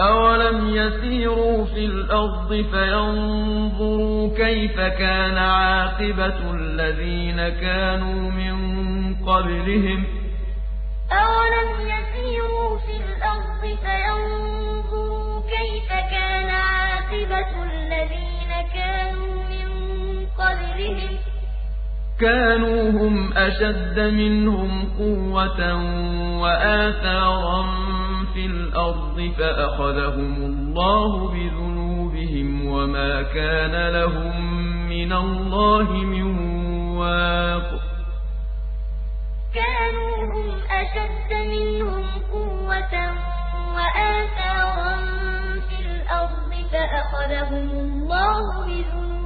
أَوَلَمْ يَسِيرُوا فِي الْأَرْضِ فَيَنظُرُوا كَيْفَ كَانَ عَاقِبَةُ الَّذِينَ كَانُوا مِن قَبْلِهِمْ ۚ أَوَلَمْ يَسِيرُوا فِي الْأَرْضِ فَيَنظُرُوا كَيْفَ كَانَ عَاقِبَةُ الَّذِينَ كَانُوا مِن قَبْلِهِمْ ۚ كَانُوا هُمْ أَشَدَّ مِنْهُمْ قُوَّةً وَآثَارًا الْأَرْضِ فَأَخَذَهُمُ اللَّهُ بِذُنُوبِهِمْ وَمَا كَانَ لَهُم مِّنَ اللَّهِ مِن وَاقٍ. كَانُوا هُمْ أَشَدَّ مِنْهُمْ قُوَّةً وَآثَارًا فِي الْأَرْضِ فَأَخَذَهُمُ اللَّهُ بِذُنُوبِهِمْ